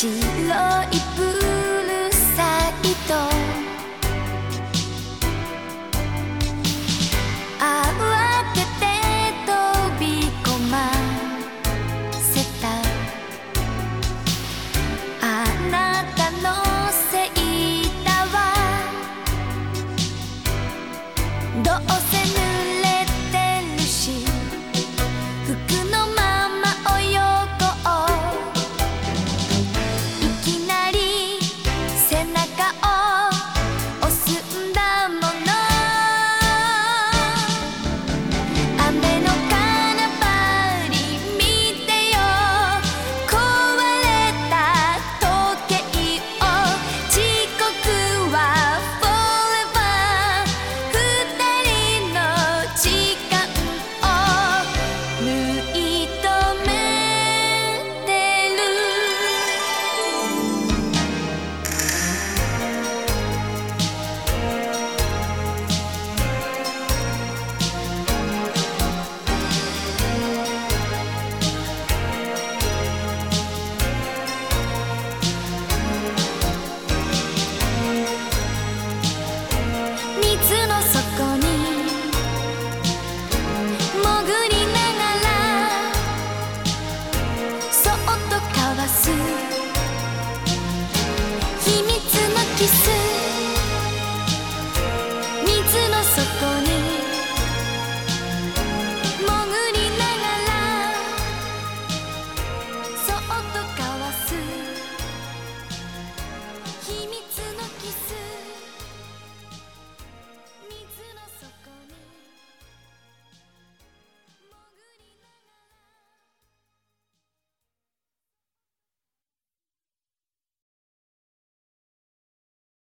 白いプールサイト。慌てて飛び込ませた。あなたのせいだわどうせ